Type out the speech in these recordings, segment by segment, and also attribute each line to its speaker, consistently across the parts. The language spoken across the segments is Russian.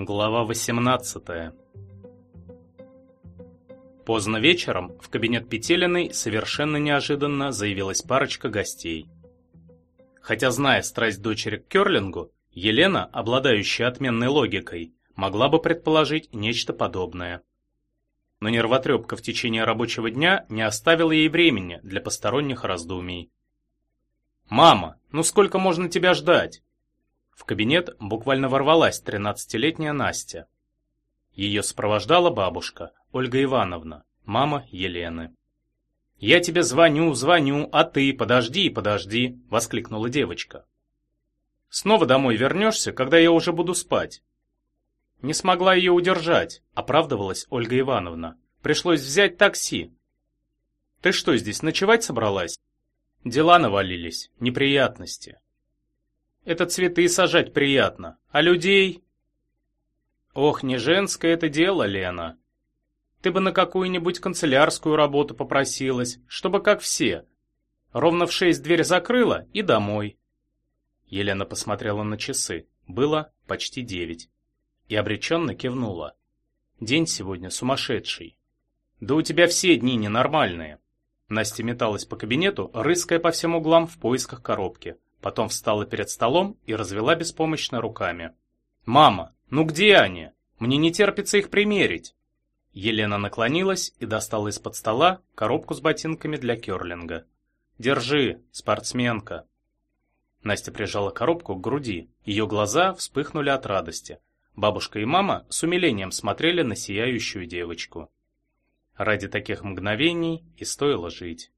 Speaker 1: Глава 18 Поздно вечером в кабинет Петелиной совершенно неожиданно заявилась парочка гостей. Хотя, зная страсть дочери к керлингу, Елена, обладающая отменной логикой, могла бы предположить нечто подобное. Но нервотрепка в течение рабочего дня не оставила ей времени для посторонних раздумий. «Мама, ну сколько можно тебя ждать?» В кабинет буквально ворвалась тринадцатилетняя Настя. Ее сопровождала бабушка, Ольга Ивановна, мама Елены. «Я тебе звоню, звоню, а ты подожди, подожди!» — воскликнула девочка. «Снова домой вернешься, когда я уже буду спать?» Не смогла ее удержать, оправдывалась Ольга Ивановна. Пришлось взять такси. «Ты что, здесь ночевать собралась?» Дела навалились, неприятности. Это цветы сажать приятно, а людей... Ох, не женское это дело, Лена. Ты бы на какую-нибудь канцелярскую работу попросилась, чтобы как все. Ровно в шесть дверь закрыла и домой. Елена посмотрела на часы. Было почти девять. И обреченно кивнула. День сегодня сумасшедший. Да у тебя все дни ненормальные. Настя металась по кабинету, рыская по всем углам в поисках коробки. Потом встала перед столом и развела беспомощно руками. «Мама, ну где они? Мне не терпится их примерить!» Елена наклонилась и достала из-под стола коробку с ботинками для керлинга. «Держи, спортсменка!» Настя прижала коробку к груди. Ее глаза вспыхнули от радости. Бабушка и мама с умилением смотрели на сияющую девочку. Ради таких мгновений и стоило жить.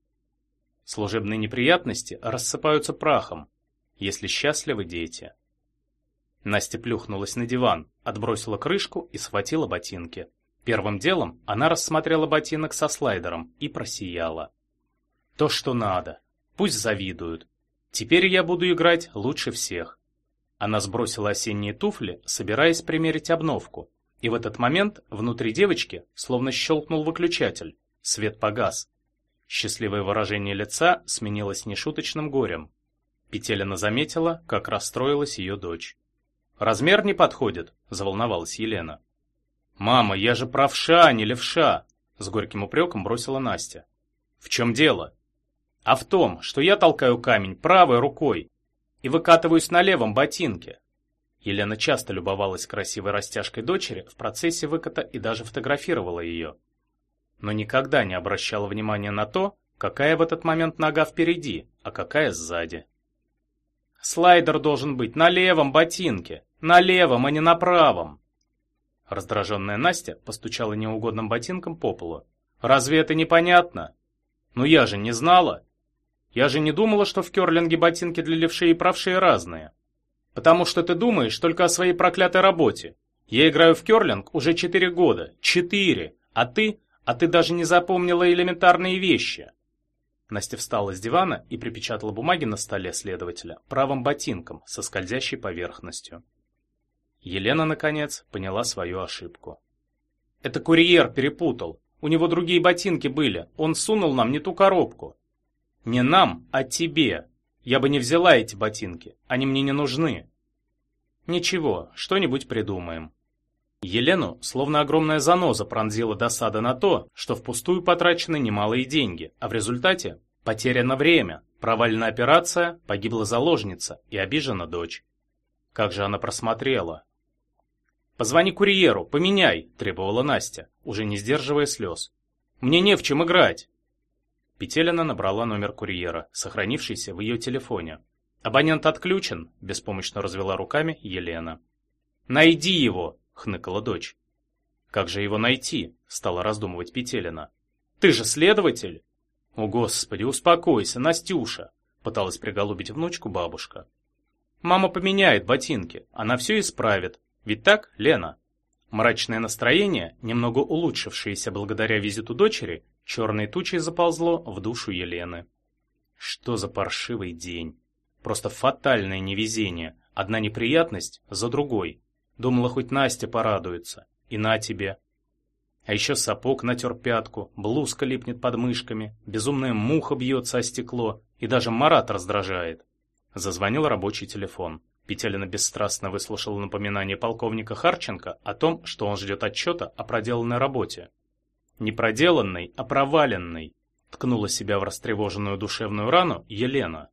Speaker 1: Служебные неприятности рассыпаются прахом, если счастливы дети. Настя плюхнулась на диван, отбросила крышку и схватила ботинки. Первым делом она рассмотрела ботинок со слайдером и просияла. То, что надо. Пусть завидуют. Теперь я буду играть лучше всех. Она сбросила осенние туфли, собираясь примерить обновку. И в этот момент внутри девочки словно щелкнул выключатель. Свет погас. Счастливое выражение лица сменилось нешуточным горем. Петелина заметила, как расстроилась ее дочь. «Размер не подходит», — заволновалась Елена. «Мама, я же правша, а не левша!» — с горьким упреком бросила Настя. «В чем дело?» «А в том, что я толкаю камень правой рукой и выкатываюсь на левом ботинке». Елена часто любовалась красивой растяжкой дочери в процессе выката и даже фотографировала ее но никогда не обращала внимания на то, какая в этот момент нога впереди, а какая сзади. Слайдер должен быть на левом ботинке, на левом, а не на правом. Раздраженная Настя постучала неугодным ботинком по полу. Разве это непонятно? Ну я же не знала. Я же не думала, что в керлинге ботинки для левшей и правшей разные. Потому что ты думаешь только о своей проклятой работе. Я играю в керлинг уже четыре года. Четыре. А ты а ты даже не запомнила элементарные вещи. Настя встала с дивана и припечатала бумаги на столе следователя правым ботинком со скользящей поверхностью. Елена, наконец, поняла свою ошибку. «Это курьер перепутал. У него другие ботинки были. Он сунул нам не ту коробку». «Не нам, а тебе. Я бы не взяла эти ботинки. Они мне не нужны». «Ничего, что-нибудь придумаем». Елену словно огромная заноза пронзила досада на то, что впустую потрачены немалые деньги, а в результате потеряно время, провалена операция, погибла заложница и обижена дочь. Как же она просмотрела. «Позвони курьеру, поменяй», – требовала Настя, уже не сдерживая слез. «Мне не в чем играть». Петелина набрала номер курьера, сохранившийся в ее телефоне. «Абонент отключен», – беспомощно развела руками Елена. «Найди его!» Хныкала дочь. «Как же его найти?» — стала раздумывать Петелина. «Ты же следователь!» «О, Господи, успокойся, Настюша!» — пыталась приголубить внучку бабушка. «Мама поменяет ботинки, она все исправит. Ведь так, Лена?» Мрачное настроение, немного улучшившееся благодаря визиту дочери, черной тучей заползло в душу Елены. Что за паршивый день? Просто фатальное невезение, одна неприятность за другой. Думала, хоть Настя порадуется. И на тебе. А еще сапог натер пятку, блузка липнет под мышками, безумная муха бьется о стекло, и даже Марат раздражает. Зазвонил рабочий телефон. Петелина бесстрастно выслушала напоминание полковника Харченко о том, что он ждет отчета о проделанной работе. Не проделанной, а проваленной, ткнула себя в растревоженную душевную рану Елена.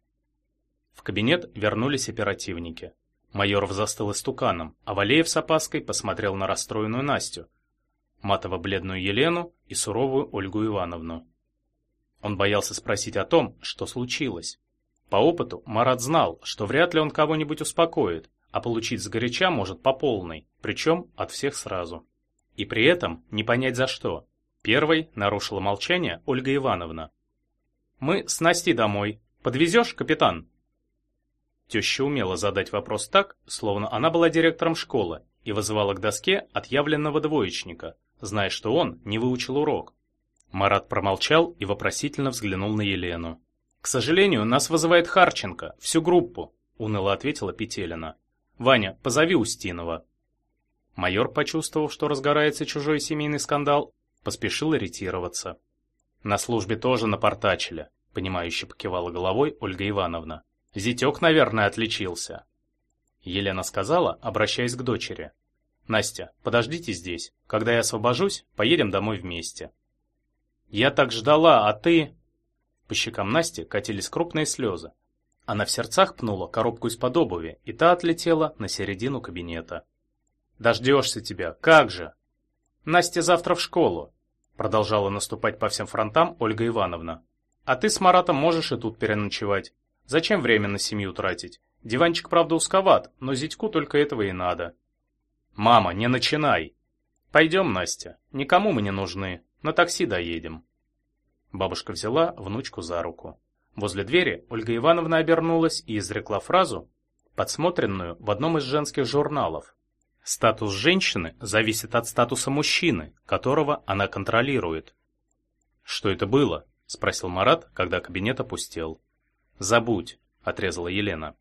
Speaker 1: В кабинет вернулись оперативники. Майоров застыл истуканом, а Валеев с опаской посмотрел на расстроенную Настю, матово-бледную Елену и суровую Ольгу Ивановну. Он боялся спросить о том, что случилось. По опыту Марат знал, что вряд ли он кого-нибудь успокоит, а получить сгоряча может по полной, причем от всех сразу. И при этом не понять за что. Первой нарушила молчание Ольга Ивановна. «Мы с Настей домой. Подвезешь, капитан?» Теща умела задать вопрос так, словно она была директором школы и вызывала к доске отъявленного двоечника, зная, что он не выучил урок. Марат промолчал и вопросительно взглянул на Елену. «К сожалению, нас вызывает Харченко, всю группу», — уныло ответила Петелина. «Ваня, позови Устинова». Майор, почувствовав, что разгорается чужой семейный скандал, поспешил ретироваться. «На службе тоже напортачили», — понимающе покивала головой Ольга Ивановна. «Зятек, наверное, отличился». Елена сказала, обращаясь к дочери. «Настя, подождите здесь. Когда я освобожусь, поедем домой вместе». «Я так ждала, а ты...» По щекам Насти катились крупные слезы. Она в сердцах пнула коробку из-под обуви, и та отлетела на середину кабинета. «Дождешься тебя, как же!» «Настя завтра в школу», — продолжала наступать по всем фронтам Ольга Ивановна. «А ты с Маратом можешь и тут переночевать. Зачем время на семью тратить? Диванчик, правда, узковат, но зятьку только этого и надо». «Мама, не начинай!» «Пойдем, Настя, никому мы не нужны, на такси доедем». Бабушка взяла внучку за руку. Возле двери Ольга Ивановна обернулась и изрекла фразу, подсмотренную в одном из женских журналов. Статус женщины зависит от статуса мужчины, которого она контролирует. «Что это было?» — спросил Марат, когда кабинет опустел. «Забудь», — отрезала Елена.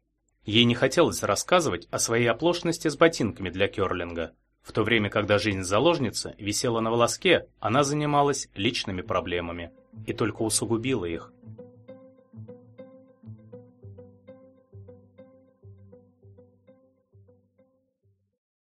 Speaker 1: Ей не хотелось рассказывать о своей оплошности с ботинками для керлинга. В то время, когда жизнь заложницы висела на волоске, она занималась личными проблемами и только усугубила их.